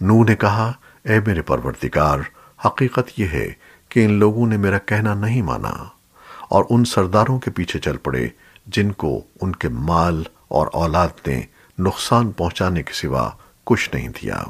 نو نے کہا، اے میرے پروردگار، حقیقت یہ ہے کہ ان لوگوں نے میرا کہنا نہیں مانا اور ان سرداروں کے پیچھے چل پڑے جن کو ان کے مال اور اولاد نے نقصان پہنچانے کے سوا کچھ نہیں دیا۔